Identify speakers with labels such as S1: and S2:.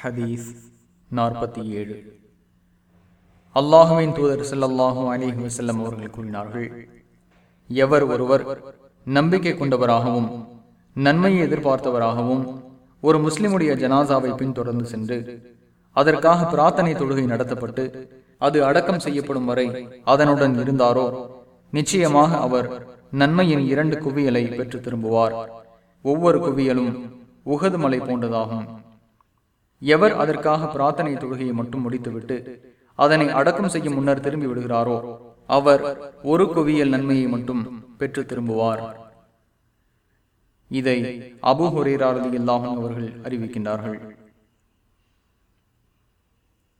S1: ஹதீஸ் நாற்பத்தி ஏழு. அல்லாஹுவின் தூதர் ஸல்லல்லாஹு அலிஹி வசல்லம் அவர்கள் கூறினார்கள் எவர் ஒருவர் நம்பிக்கை கொண்டவராகவும் நன்மையை எதிர்பார்த்தவராகவும் ஒரு முஸ்லிமுடைய ஜனாசாவை பின்தொடர்ந்து சென்று அதற்காக பிரார்த்தனை தொழுகை நடத்தப்பட்டு அது அடக்கம் செய்யப்படும் வரை அதனுடன் இருந்தாரோ நிச்சயமாக அவர் நன்மையின் இரண்டு குவியலை பெற்று திரும்புவார். ஒவ்வொரு குவியலும் உகது மலை போன்றதாகும். எவர் அதற்காக பிரார்த்தனை தொழுகையை மட்டும் முடித்துவிட்டு அதனை அடக்கம் செய்யும் முன்னர் திரும்பி விடுகிறாரோ அவர் ஒரு குவியல் நன்மையை மட்டும் பெற்று திரும்புவார். இதை அபு ஹுரேரா ரலியல்லாஹு அவர்கள் அறிவிக்கின்றார்கள்.